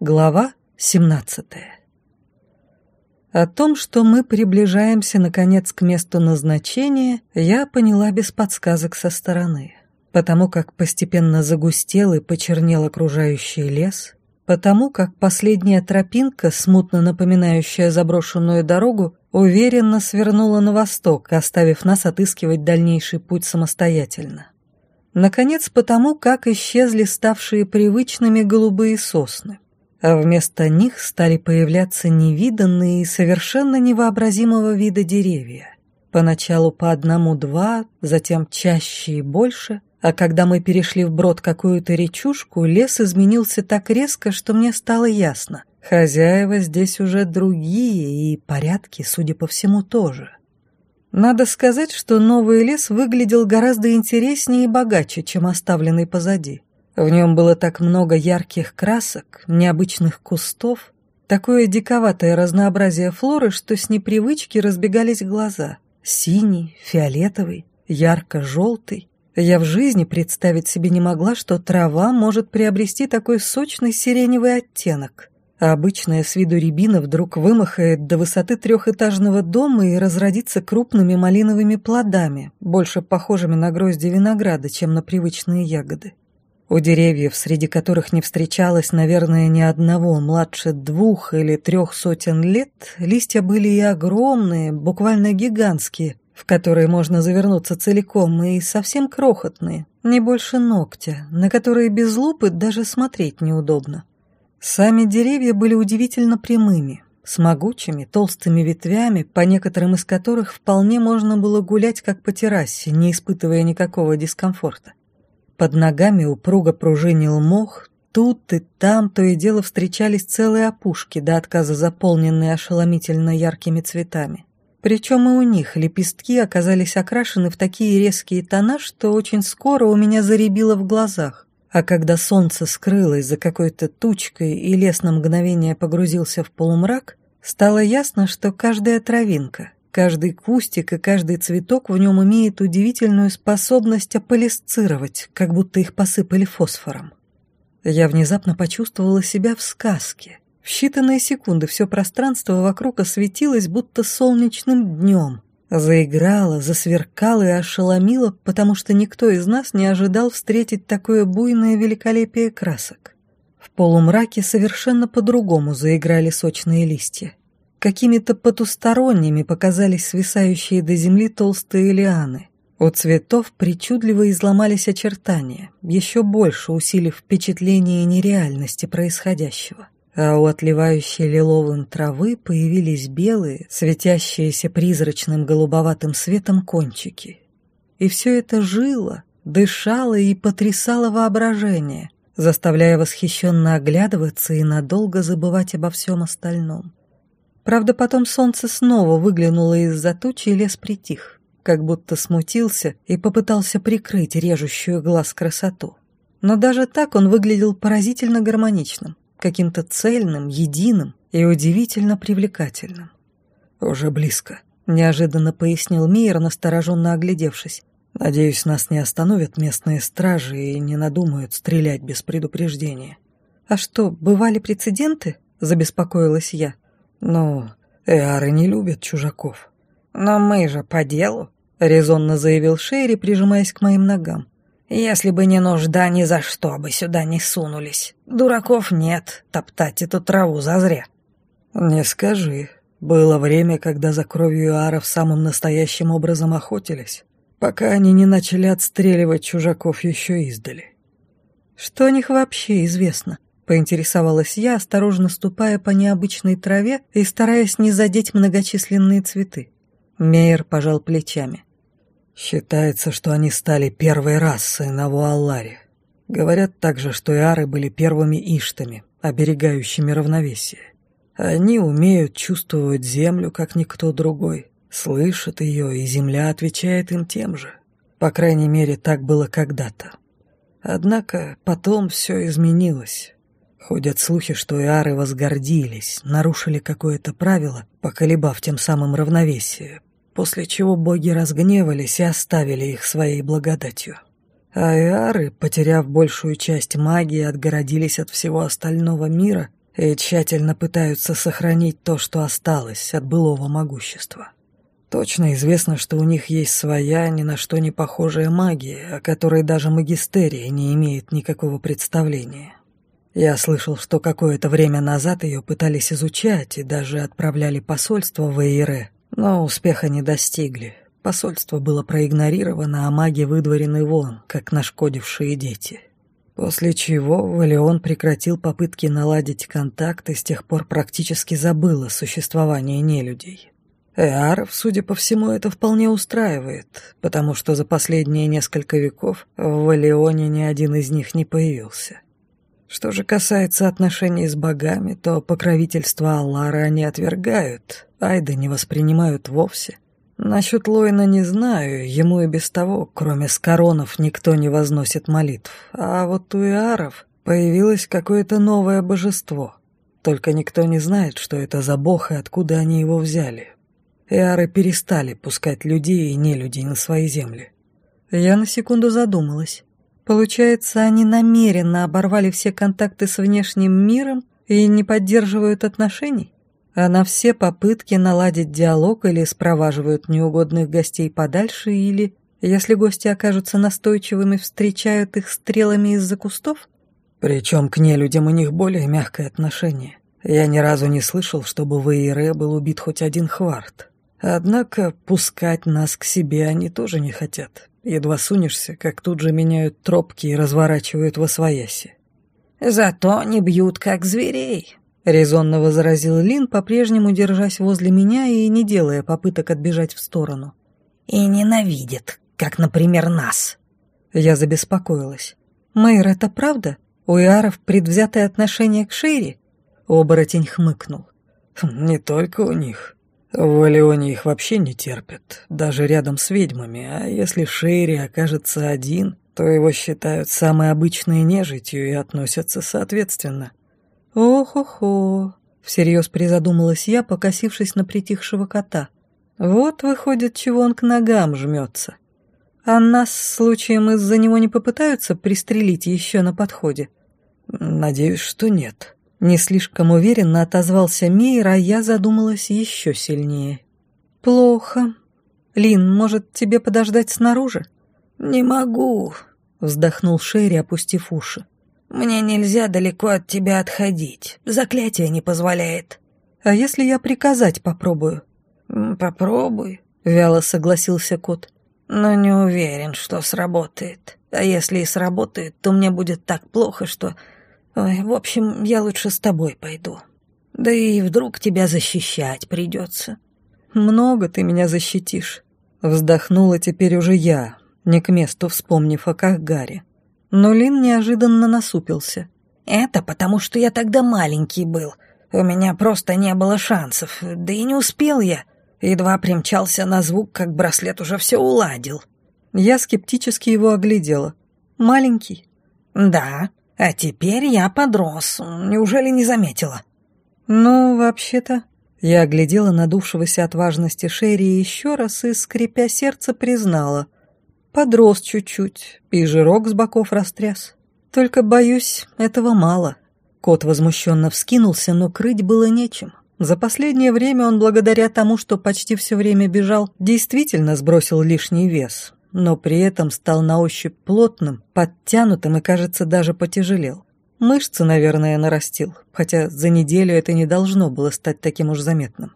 Глава 17 О том, что мы приближаемся, наконец, к месту назначения, я поняла без подсказок со стороны. Потому как постепенно загустел и почернел окружающий лес, потому как последняя тропинка, смутно напоминающая заброшенную дорогу, уверенно свернула на восток, оставив нас отыскивать дальнейший путь самостоятельно. Наконец, потому как исчезли ставшие привычными голубые сосны, а вместо них стали появляться невиданные и совершенно невообразимого вида деревья. Поначалу по одному-два, затем чаще и больше, а когда мы перешли вброд какую-то речушку, лес изменился так резко, что мне стало ясно. Хозяева здесь уже другие, и порядки, судя по всему, тоже. Надо сказать, что новый лес выглядел гораздо интереснее и богаче, чем оставленный позади. В нем было так много ярких красок, необычных кустов, такое диковатое разнообразие флоры, что с непривычки разбегались глаза. Синий, фиолетовый, ярко-желтый. Я в жизни представить себе не могла, что трава может приобрести такой сочный сиреневый оттенок а обычная с виду рябина вдруг вымахает до высоты трехэтажного дома и разродится крупными малиновыми плодами, больше похожими на грозди винограда, чем на привычные ягоды. У деревьев, среди которых не встречалось, наверное, ни одного младше двух или трех сотен лет, листья были и огромные, буквально гигантские, в которые можно завернуться целиком, и совсем крохотные, не больше ногтя, на которые без лупы даже смотреть неудобно. Сами деревья были удивительно прямыми, с могучими, толстыми ветвями, по некоторым из которых вполне можно было гулять как по террасе, не испытывая никакого дискомфорта. Под ногами упруго пружинил мох, тут и там то и дело встречались целые опушки, до отказа заполненные ошеломительно яркими цветами. Причем и у них лепестки оказались окрашены в такие резкие тона, что очень скоро у меня заребило в глазах. А когда солнце скрылось за какой-то тучкой и лес на мгновение погрузился в полумрак, стало ясно, что каждая травинка, каждый кустик и каждый цветок в нем имеет удивительную способность аполисцировать, как будто их посыпали фосфором. Я внезапно почувствовала себя в сказке. В считанные секунды все пространство вокруг осветилось будто солнечным днем — Заиграла, засверкала и ошеломила, потому что никто из нас не ожидал встретить такое буйное великолепие красок. В полумраке совершенно по-другому заиграли сочные листья. Какими-то потусторонними показались свисающие до земли толстые лианы. У цветов причудливо изломались очертания, еще больше усилив впечатление нереальности происходящего а у отливающей лиловым травы появились белые, светящиеся призрачным голубоватым светом кончики. И все это жило, дышало и потрясало воображение, заставляя восхищенно оглядываться и надолго забывать обо всем остальном. Правда, потом солнце снова выглянуло из-за тучи, и лес притих, как будто смутился и попытался прикрыть режущую глаз красоту. Но даже так он выглядел поразительно гармоничным, каким-то цельным, единым и удивительно привлекательным. «Уже близко», — неожиданно пояснил Мейер, настороженно оглядевшись. «Надеюсь, нас не остановят местные стражи и не надумают стрелять без предупреждения». «А что, бывали прецеденты?» — забеспокоилась я. «Ну, эары не любят чужаков». «Но мы же по делу», — резонно заявил Шерри, прижимаясь к моим ногам. Если бы не нужда, ни за что бы сюда не сунулись. Дураков нет, топтать эту траву зазря». «Не скажи. Было время, когда за кровью аров самым настоящим образом охотились, пока они не начали отстреливать чужаков еще издали». «Что о них вообще известно?» — поинтересовалась я, осторожно ступая по необычной траве и стараясь не задеть многочисленные цветы. Мейер пожал плечами. Считается, что они стали первой расой на Вуалларе. Говорят также, что иары были первыми иштами, оберегающими равновесие. Они умеют чувствовать землю, как никто другой, слышат ее, и земля отвечает им тем же. По крайней мере, так было когда-то. Однако потом все изменилось. Ходят слухи, что иары возгордились, нарушили какое-то правило, поколебав тем самым равновесие, после чего боги разгневались и оставили их своей благодатью. Айары, потеряв большую часть магии, отгородились от всего остального мира и тщательно пытаются сохранить то, что осталось от былого могущества. Точно известно, что у них есть своя, ни на что не похожая магия, о которой даже магистерия не имеет никакого представления. Я слышал, что какое-то время назад ее пытались изучать и даже отправляли посольство в Эйре, но успеха не достигли. Посольство было проигнорировано, а маги выдворены вон, как нашкодившие дети. После чего Валион прекратил попытки наладить контакт и с тех пор практически забыл о существовании нелюдей. Эаров, судя по всему, это вполне устраивает, потому что за последние несколько веков в Валионе ни один из них не появился. Что же касается отношений с богами, то покровительство Аллара они отвергают, Айда не воспринимают вовсе. Насчет Лойна не знаю, ему и без того, кроме скоронов, никто не возносит молитв. А вот у Иаров появилось какое-то новое божество. Только никто не знает, что это за бог и откуда они его взяли. Эары перестали пускать людей и нелюдей на свои земли. Я на секунду задумалась. Получается, они намеренно оборвали все контакты с внешним миром и не поддерживают отношений? А на все попытки наладить диалог или спроваживают неугодных гостей подальше, или, если гости окажутся настойчивыми, встречают их стрелами из-за кустов? Причем к нелюдям у них более мягкое отношение. Я ни разу не слышал, чтобы в Эйре был убит хоть один хварт. Однако пускать нас к себе они тоже не хотят. Едва сунешься, как тут же меняют тропки и разворачивают во свояси. «Зато не бьют, как зверей», — резонно возразил Лин, по-прежнему держась возле меня и не делая попыток отбежать в сторону. «И ненавидят, как, например, нас». Я забеспокоилась. «Мэйр, это правда? У Иаров предвзятое отношение к Шерри?» Оборотень хмыкнул. «Не только у них. В Валионе их вообще не терпят, даже рядом с ведьмами, а если Шейри окажется один, то его считают самой обычной нежитью и относятся соответственно. «Ох-охо!» — всерьез призадумалась я, покосившись на притихшего кота. «Вот, выходит, чего он к ногам жмется. А нас, случаем, из-за него не попытаются пристрелить еще на подходе?» «Надеюсь, что нет», не слишком уверенно отозвался Мейер, а я задумалась еще сильнее. «Плохо. Лин, может, тебе подождать снаружи?» «Не могу», — вздохнул Шерри, опустив уши. «Мне нельзя далеко от тебя отходить. Заклятие не позволяет». «А если я приказать попробую?» «Попробуй», — вяло согласился кот. «Но не уверен, что сработает. А если и сработает, то мне будет так плохо, что Ой, в общем, я лучше с тобой пойду. Да и вдруг тебя защищать придется. Много ты меня защитишь. Вздохнула теперь уже я, не к месту вспомнив о Кахгаре. Но Лин неожиданно насупился. Это потому, что я тогда маленький был. У меня просто не было шансов, да и не успел я. Едва примчался на звук, как браслет уже все уладил. Я скептически его оглядела. Маленький? Да, а теперь я подрос. Неужели не заметила? Ну, вообще-то... Я оглядела надувшегося от важности Шерри еще раз и, скрипя сердце, признала. Подрос чуть-чуть, и жирок с боков растряс. Только, боюсь, этого мало. Кот возмущенно вскинулся, но крыть было нечем. За последнее время он, благодаря тому, что почти все время бежал, действительно сбросил лишний вес но при этом стал на ощупь плотным, подтянутым и, кажется, даже потяжелел. Мышцы, наверное, нарастил, хотя за неделю это не должно было стать таким уж заметным.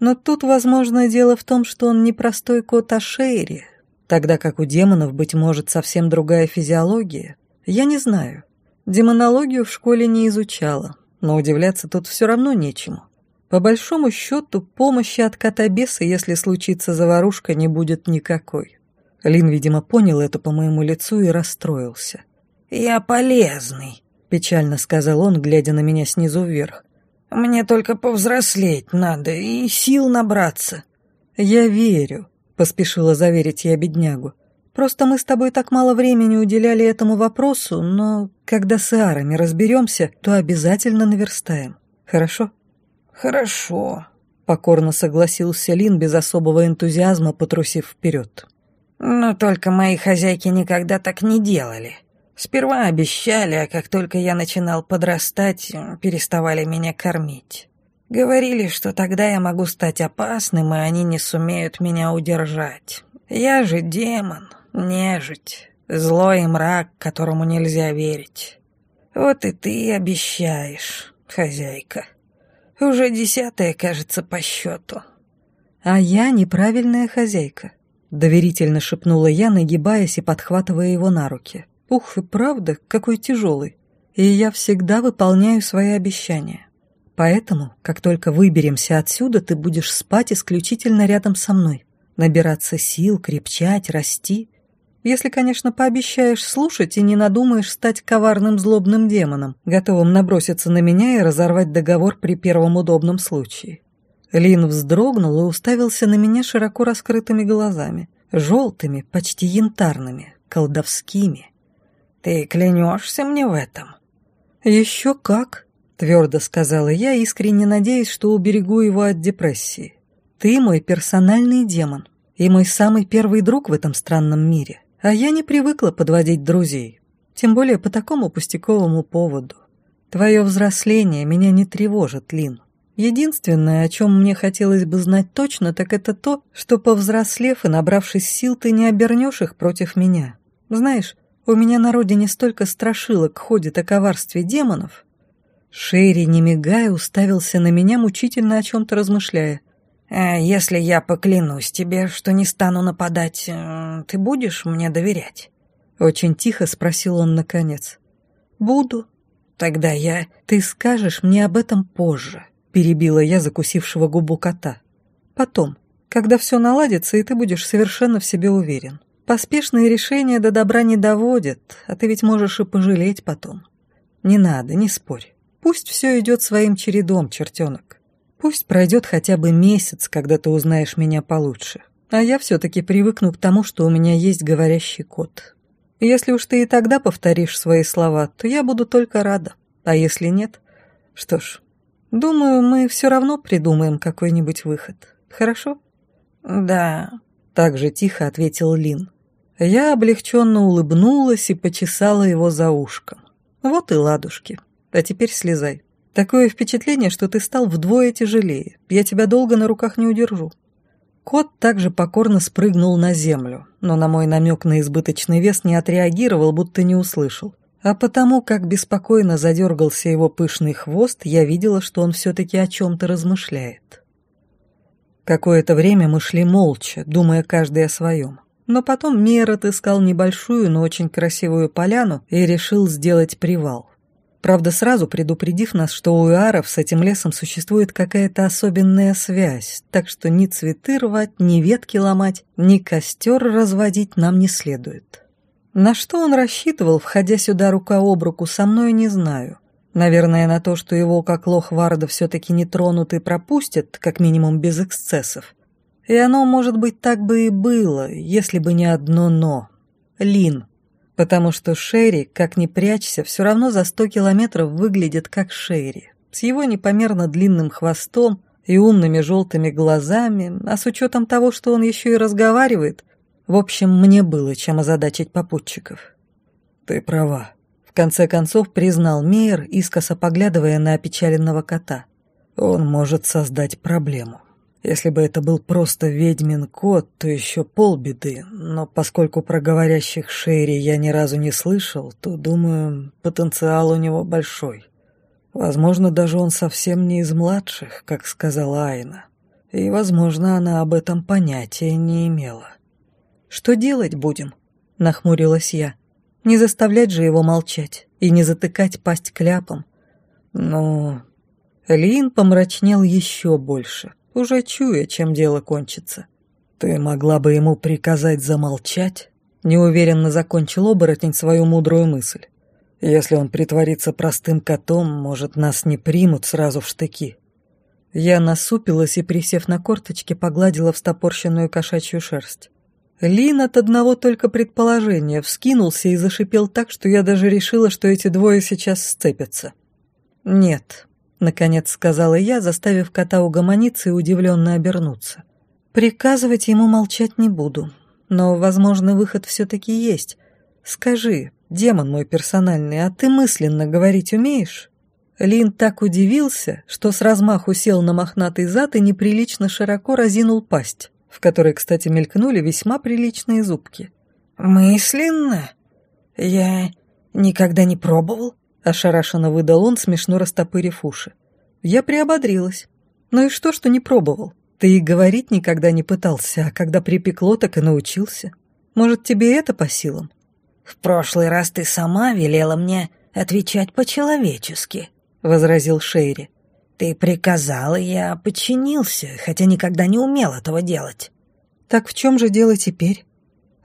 Но тут, возможно, дело в том, что он не простой кот, а Шейри, тогда как у демонов, быть может, совсем другая физиология. Я не знаю. Демонологию в школе не изучала, но удивляться тут все равно нечему. По большому счету, помощи от кота-беса, если случится заварушка, не будет никакой. Лин, видимо, понял это по моему лицу и расстроился. «Я полезный», — печально сказал он, глядя на меня снизу вверх. «Мне только повзрослеть надо и сил набраться». «Я верю», — поспешила заверить я беднягу. «Просто мы с тобой так мало времени уделяли этому вопросу, но когда с Иарами разберемся, то обязательно наверстаем. Хорошо?» «Хорошо», — покорно согласился Лин без особого энтузиазма, потрусив вперед. Но только мои хозяйки никогда так не делали. Сперва обещали, а как только я начинал подрастать, переставали меня кормить. Говорили, что тогда я могу стать опасным, и они не сумеют меня удержать. Я же демон, нежить, злой мрак, которому нельзя верить. Вот и ты обещаешь, хозяйка. Уже десятая, кажется, по счету. А я неправильная хозяйка, доверительно шепнула я, нагибаясь и подхватывая его на руки. Ух, и правда, какой тяжелый. И я всегда выполняю свои обещания. Поэтому, как только выберемся отсюда, ты будешь спать исключительно рядом со мной. Набираться сил, крепчать, расти. Если, конечно, пообещаешь слушать и не надумаешь стать коварным злобным демоном, готовым наброситься на меня и разорвать договор при первом удобном случае. Лин вздрогнул и уставился на меня широко раскрытыми глазами, желтыми, почти янтарными, колдовскими. «Ты клянешься мне в этом?» «Еще как», — твердо сказала я, искренне надеясь, что уберегу его от депрессии. «Ты мой персональный демон и мой самый первый друг в этом странном мире, а я не привыкла подводить друзей, тем более по такому пустяковому поводу. Твое взросление меня не тревожит, Лин. Единственное, о чем мне хотелось бы знать точно, так это то, что, повзрослев и набравшись сил, ты не обернешь их против меня. Знаешь, у меня на родине столько страшилок ходит о коварстве демонов. Шерри, не мигая, уставился на меня, мучительно о чем-то размышляя. «А если я поклянусь тебе, что не стану нападать, э, ты будешь мне доверять?» Очень тихо спросил он наконец. «Буду. Тогда я... Ты скажешь мне об этом позже», перебила я закусившего губу кота. «Потом, когда все наладится, и ты будешь совершенно в себе уверен». Поспешные решения до добра не доводят, а ты ведь можешь и пожалеть потом. Не надо, не спорь. Пусть все идет своим чередом, чертенок. Пусть пройдет хотя бы месяц, когда ты узнаешь меня получше. А я все-таки привыкну к тому, что у меня есть говорящий кот. Если уж ты и тогда повторишь свои слова, то я буду только рада. А если нет, что ж, думаю, мы все равно придумаем какой-нибудь выход. Хорошо? Да, так же тихо ответил Лин. Я облегченно улыбнулась и почесала его за ушком. Вот и ладушки. А теперь слезай. Такое впечатление, что ты стал вдвое тяжелее. Я тебя долго на руках не удержу. Кот также покорно спрыгнул на землю, но на мой намек на избыточный вес не отреагировал, будто не услышал. А потому, как беспокойно задергался его пышный хвост, я видела, что он все-таки о чем-то размышляет. Какое-то время мы шли молча, думая каждый о своем. Но потом Мейер отыскал небольшую, но очень красивую поляну и решил сделать привал. Правда, сразу предупредив нас, что у Иаров с этим лесом существует какая-то особенная связь, так что ни цветы рвать, ни ветки ломать, ни костер разводить нам не следует. На что он рассчитывал, входя сюда рука об руку со мной, не знаю. Наверное, на то, что его, как лох Варда, все-таки не тронут и пропустят, как минимум без эксцессов. И оно, может быть, так бы и было, если бы не одно «но». Лин. Потому что Шерри, как ни прячься, все равно за сто километров выглядит как Шерри. С его непомерно длинным хвостом и умными желтыми глазами, а с учетом того, что он еще и разговаривает, в общем, мне было чем озадачить попутчиков. «Ты права», — в конце концов признал Мейер, искоса поглядывая на опечаленного кота. «Он может создать проблему». Если бы это был просто ведьмин кот, то еще полбеды, но поскольку про говорящих Шерри я ни разу не слышал, то, думаю, потенциал у него большой. Возможно, даже он совсем не из младших, как сказала Айна. И, возможно, она об этом понятия не имела. «Что делать будем?» — нахмурилась я. «Не заставлять же его молчать и не затыкать пасть кляпом». «Ну...» Лин помрачнел еще больше уже чуя, чем дело кончится. «Ты могла бы ему приказать замолчать?» Неуверенно закончил оборотень свою мудрую мысль. «Если он притворится простым котом, может, нас не примут сразу в штыки». Я насупилась и, присев на корточки, погладила встопорщенную кошачью шерсть. Лин от одного только предположения вскинулся и зашипел так, что я даже решила, что эти двое сейчас сцепятся. «Нет, Наконец сказала я, заставив кота угомониться и удивленно обернуться. Приказывать ему молчать не буду. Но, возможно, выход все-таки есть. Скажи, демон мой персональный, а ты мысленно говорить умеешь?» Лин так удивился, что с размаху сел на мохнатый зад и неприлично широко разинул пасть, в которой, кстати, мелькнули весьма приличные зубки. «Мысленно? Я никогда не пробовал?» — ошарашенно выдал он, смешно растопырив уши. Я приободрилась. «Ну и что, что не пробовал? Ты и говорить никогда не пытался, а когда припекло, так и научился. Может, тебе это по силам?» «В прошлый раз ты сама велела мне отвечать по-человечески», — возразил Шейри. «Ты приказала, я подчинился, хотя никогда не умел этого делать». «Так в чем же дело теперь?»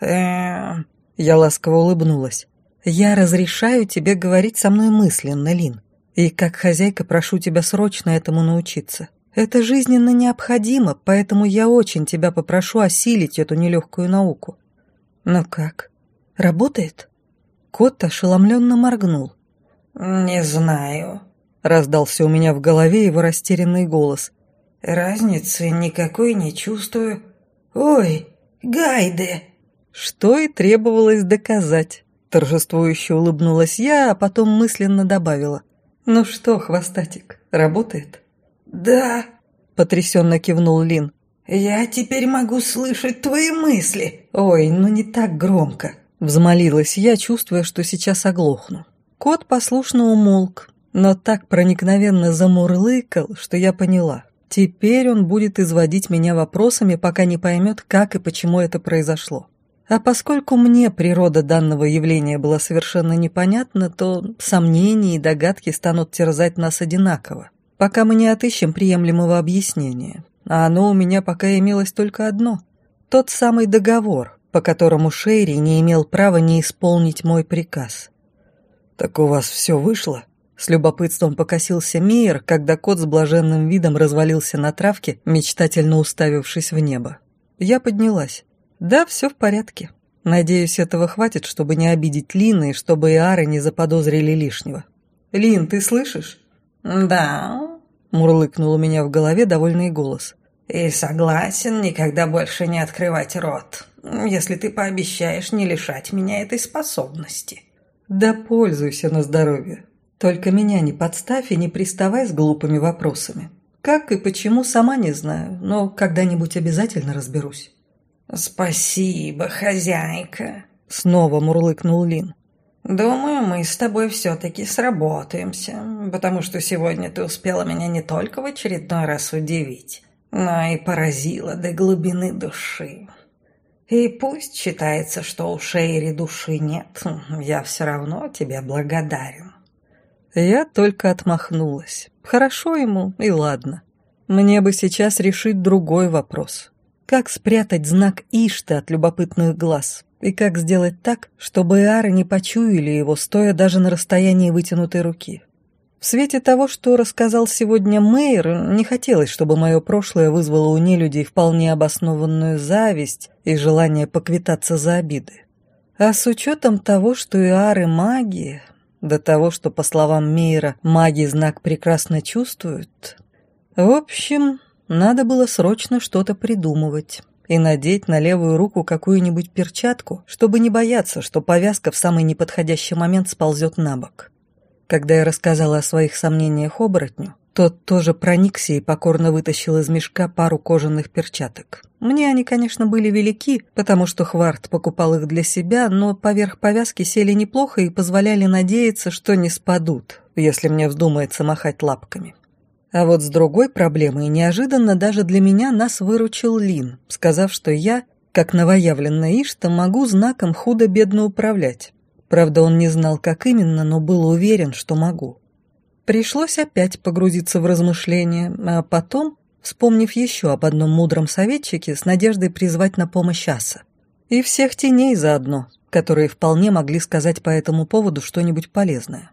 «Эм...» Я ласково улыбнулась. «Я разрешаю тебе говорить со мной мысленно, Лин. И как хозяйка прошу тебя срочно этому научиться. Это жизненно необходимо, поэтому я очень тебя попрошу осилить эту нелегкую науку». «Ну как? Работает?» Кот ошеломленно моргнул. «Не знаю», — раздался у меня в голове его растерянный голос. «Разницы никакой не чувствую. Ой, Гайде!» Что и требовалось доказать. Торжествующе улыбнулась я, а потом мысленно добавила. «Ну что, хвостатик, работает?» «Да», — потрясенно кивнул Лин. «Я теперь могу слышать твои мысли». «Ой, ну не так громко», — взмолилась я, чувствуя, что сейчас оглохну. Кот послушно умолк, но так проникновенно замурлыкал, что я поняла. Теперь он будет изводить меня вопросами, пока не поймет, как и почему это произошло. А поскольку мне природа данного явления была совершенно непонятна, то сомнения и догадки станут терзать нас одинаково, пока мы не отыщем приемлемого объяснения. А оно у меня пока имелось только одно – тот самый договор, по которому Шейри не имел права не исполнить мой приказ. «Так у вас все вышло?» С любопытством покосился Мейер, когда кот с блаженным видом развалился на травке, мечтательно уставившись в небо. Я поднялась. Да, все в порядке. Надеюсь, этого хватит, чтобы не обидеть Лины и чтобы и Ары не заподозрили лишнего. «Лин, ты слышишь?» «Да», — мурлыкнул у меня в голове довольный голос. «И согласен никогда больше не открывать рот, если ты пообещаешь не лишать меня этой способности». «Да пользуйся на здоровье. Только меня не подставь и не приставай с глупыми вопросами. Как и почему, сама не знаю, но когда-нибудь обязательно разберусь». «Спасибо, хозяйка», — снова мурлыкнул Лин. «Думаю, мы с тобой все-таки сработаемся, потому что сегодня ты успела меня не только в очередной раз удивить, но и поразила до глубины души. И пусть считается, что у Шейри души нет, я все равно тебе благодарен». Я только отмахнулась. Хорошо ему, и ладно. Мне бы сейчас решить другой вопрос. Как спрятать знак Ишта от любопытных глаз? И как сделать так, чтобы Иары не почуяли его, стоя даже на расстоянии вытянутой руки? В свете того, что рассказал сегодня Мейер, не хотелось, чтобы мое прошлое вызвало у нелюдей вполне обоснованную зависть и желание поквитаться за обиды. А с учетом того, что Иары маги, до того, что, по словам Мейера, маги знак прекрасно чувствуют... В общем, надо было срочно что-то придумывать и надеть на левую руку какую-нибудь перчатку, чтобы не бояться, что повязка в самый неподходящий момент сползет на бок. Когда я рассказала о своих сомнениях оборотню, тот тоже проникся и покорно вытащил из мешка пару кожаных перчаток. Мне они, конечно, были велики, потому что Хварт покупал их для себя, но поверх повязки сели неплохо и позволяли надеяться, что не спадут, если мне вздумается махать лапками. А вот с другой проблемой неожиданно даже для меня нас выручил Лин, сказав, что я, как новоявленная Ишта, могу знаком худо-бедно управлять. Правда, он не знал, как именно, но был уверен, что могу. Пришлось опять погрузиться в размышления, а потом, вспомнив еще об одном мудром советчике, с надеждой призвать на помощь Аса. И всех теней заодно, которые вполне могли сказать по этому поводу что-нибудь полезное.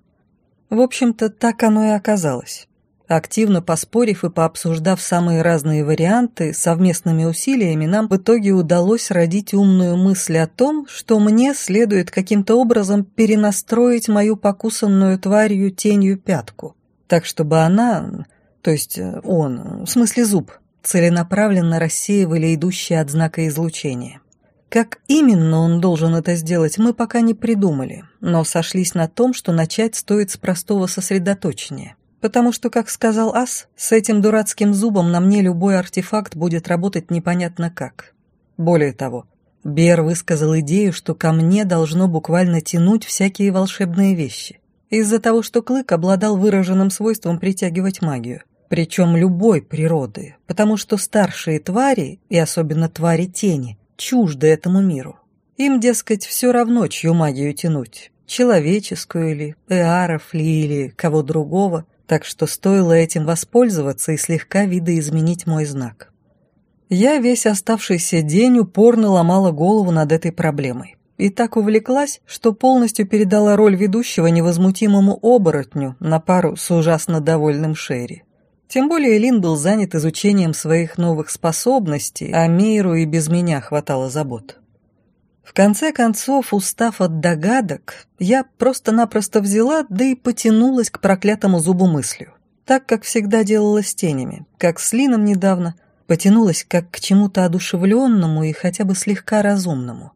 В общем-то, так оно и оказалось. Активно поспорив и пообсуждав самые разные варианты, совместными усилиями нам в итоге удалось родить умную мысль о том, что мне следует каким-то образом перенастроить мою покусанную тварью тенью пятку, так чтобы она, то есть он, в смысле зуб, целенаправленно рассеивали идущие от знака излучения. Как именно он должен это сделать, мы пока не придумали, но сошлись на том, что начать стоит с простого сосредоточения. Потому что, как сказал Ас, с этим дурацким зубом на мне любой артефакт будет работать непонятно как. Более того, Бер высказал идею, что ко мне должно буквально тянуть всякие волшебные вещи. Из-за того, что Клык обладал выраженным свойством притягивать магию. Причем любой природы, потому что старшие твари, и особенно твари тени, чужды этому миру. Им, дескать, все равно, чью магию тянуть, человеческую ли, эаров ли или кого другого, так что стоило этим воспользоваться и слегка видоизменить мой знак. Я весь оставшийся день упорно ломала голову над этой проблемой. И так увлеклась, что полностью передала роль ведущего невозмутимому оборотню на пару с ужасно довольным Шерри. Тем более Лин был занят изучением своих новых способностей, а Мейру и без меня хватало забот. В конце концов, устав от догадок, я просто-напросто взяла, да и потянулась к проклятому зубу мыслью. Так, как всегда делала с тенями, как с Лином недавно, потянулась как к чему-то одушевленному и хотя бы слегка разумному.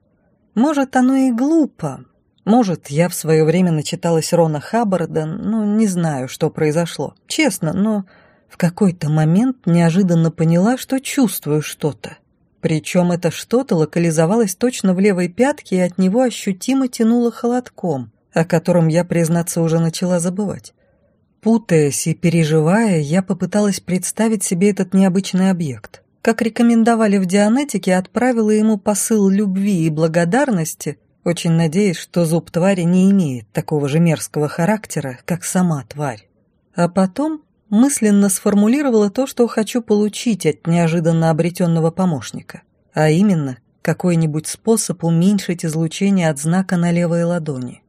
Может, оно и глупо, может, я в свое время начиталась Рона Хаббарда, ну, не знаю, что произошло. Честно, но в какой-то момент неожиданно поняла, что чувствую что-то. Причем это что-то локализовалось точно в левой пятке и от него ощутимо тянуло холодком, о котором я, признаться, уже начала забывать. Путаясь и переживая, я попыталась представить себе этот необычный объект. Как рекомендовали в Дианетике, отправила ему посыл любви и благодарности, очень надеясь, что зуб твари не имеет такого же мерзкого характера, как сама тварь. А потом мысленно сформулировала то, что хочу получить от неожиданно обретенного помощника, а именно какой-нибудь способ уменьшить излучение от знака на левой ладони.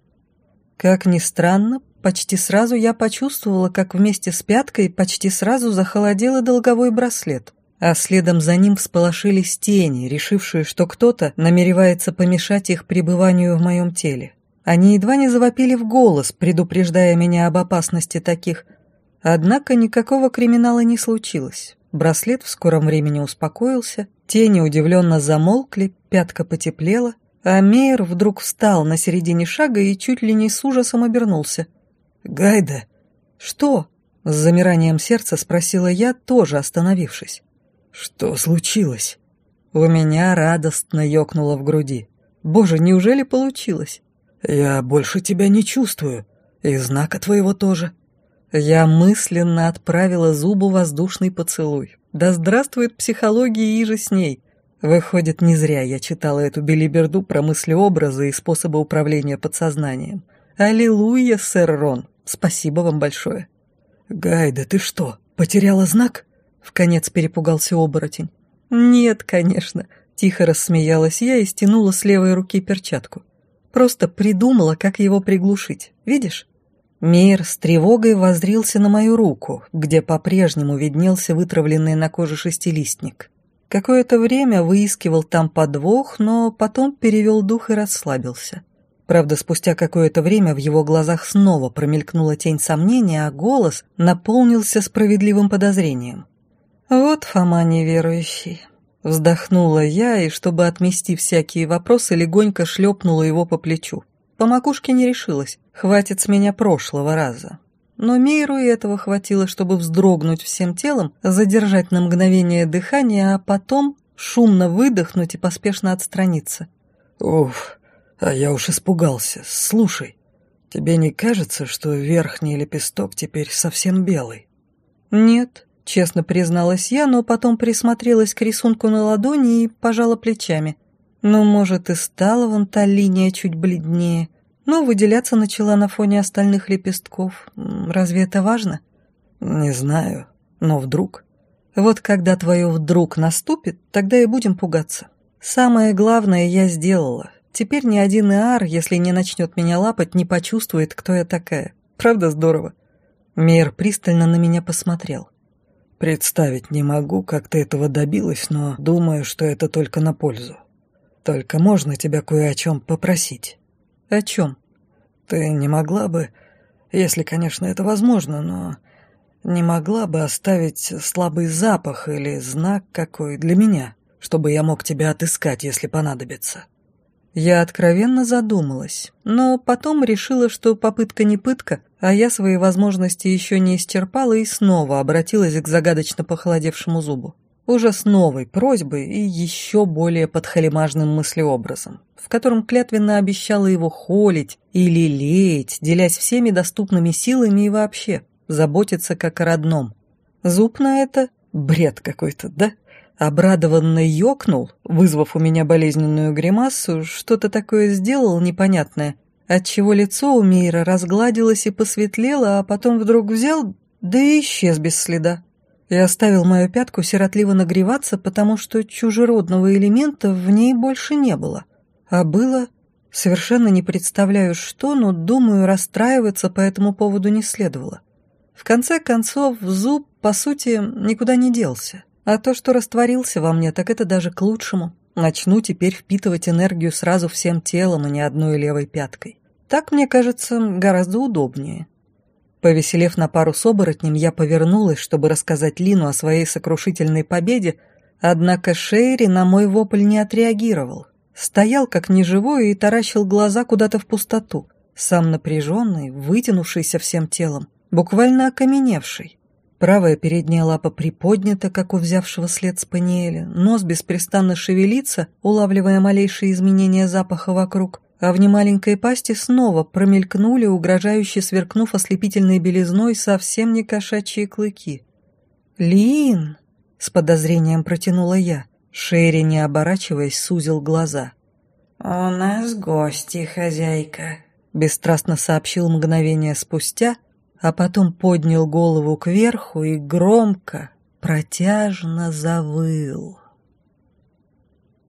Как ни странно, почти сразу я почувствовала, как вместе с пяткой почти сразу захолодел и долговой браслет, а следом за ним всполошились тени, решившие, что кто-то намеревается помешать их пребыванию в моем теле. Они едва не завопили в голос, предупреждая меня об опасности таких – Однако никакого криминала не случилось. Браслет в скором времени успокоился, тени удивленно замолкли, пятка потеплела, а Мейер вдруг встал на середине шага и чуть ли не с ужасом обернулся. «Гайда!» «Что?» — с замиранием сердца спросила я, тоже остановившись. «Что случилось?» У меня радостно ёкнуло в груди. «Боже, неужели получилось?» «Я больше тебя не чувствую, и знака твоего тоже». Я мысленно отправила зубу воздушный поцелуй. Да здравствует психология и же с ней. Выходит, не зря я читала эту белиберду про мыслеобразы и способы управления подсознанием. Аллилуйя, сэр Рон. Спасибо вам большое. Гайда, ты что, потеряла знак? Вконец перепугался оборотень. Нет, конечно. Тихо рассмеялась я и стянула с левой руки перчатку. Просто придумала, как его приглушить. Видишь? Мир с тревогой воззрился на мою руку, где по-прежнему виднелся вытравленный на коже шестилистник. Какое-то время выискивал там подвох, но потом перевел дух и расслабился. Правда, спустя какое-то время в его глазах снова промелькнула тень сомнения, а голос наполнился справедливым подозрением. «Вот Фома неверующий». Вздохнула я и, чтобы отмести всякие вопросы, легонько шлепнула его по плечу. По макушке не решилась, хватит с меня прошлого раза. Но Мейру и этого хватило, чтобы вздрогнуть всем телом, задержать на мгновение дыхание, а потом шумно выдохнуть и поспешно отстраниться. «Уф, а я уж испугался. Слушай, тебе не кажется, что верхний лепесток теперь совсем белый?» «Нет», — честно призналась я, но потом присмотрелась к рисунку на ладони и пожала плечами. Ну, может, и стала вон та линия чуть бледнее, но выделяться начала на фоне остальных лепестков. Разве это важно? Не знаю, но вдруг. Вот когда твое «вдруг» наступит, тогда и будем пугаться. Самое главное я сделала. Теперь ни один Иар, если не начнет меня лапать, не почувствует, кто я такая. Правда здорово? Мейер пристально на меня посмотрел. Представить не могу, как ты этого добилась, но думаю, что это только на пользу. Только можно тебя кое о чем попросить?» «О чем?» «Ты не могла бы, если, конечно, это возможно, но не могла бы оставить слабый запах или знак какой для меня, чтобы я мог тебя отыскать, если понадобится». Я откровенно задумалась, но потом решила, что попытка не пытка, а я свои возможности еще не исчерпала и снова обратилась к загадочно похолодевшему зубу. Уже с новой просьбой и еще более подхалимажным мыслеобразом, в котором клятвенно обещала его холить и лелеять, делясь всеми доступными силами и вообще заботиться как о родном. Зуб на это — бред какой-то, да? Обрадованно ёкнул, вызвав у меня болезненную гримасу, что-то такое сделал непонятное, отчего лицо у Мира разгладилось и посветлело, а потом вдруг взял, да и исчез без следа. И оставил мою пятку сиротливо нагреваться, потому что чужеродного элемента в ней больше не было. А было... Совершенно не представляю, что, но, думаю, расстраиваться по этому поводу не следовало. В конце концов, зуб, по сути, никуда не делся. А то, что растворился во мне, так это даже к лучшему. Начну теперь впитывать энергию сразу всем телом, а не одной левой пяткой. Так, мне кажется, гораздо удобнее. Повеселев на пару с оборотнем, я повернулась, чтобы рассказать Лину о своей сокрушительной победе, однако Шейри на мой вопль не отреагировал. Стоял как неживой и таращил глаза куда-то в пустоту, сам напряженный, вытянувшийся всем телом, буквально окаменевший. Правая передняя лапа приподнята, как у взявшего след спаниеля, нос беспрестанно шевелится, улавливая малейшие изменения запаха вокруг, а в немаленькой пасти снова промелькнули, угрожающе сверкнув ослепительной белизной, совсем не кошачьи клыки. «Лин!» — с подозрением протянула я. Шерри, не оборачиваясь, сузил глаза. «У нас гости, хозяйка», — бесстрастно сообщил мгновение спустя, а потом поднял голову кверху и громко, протяжно завыл.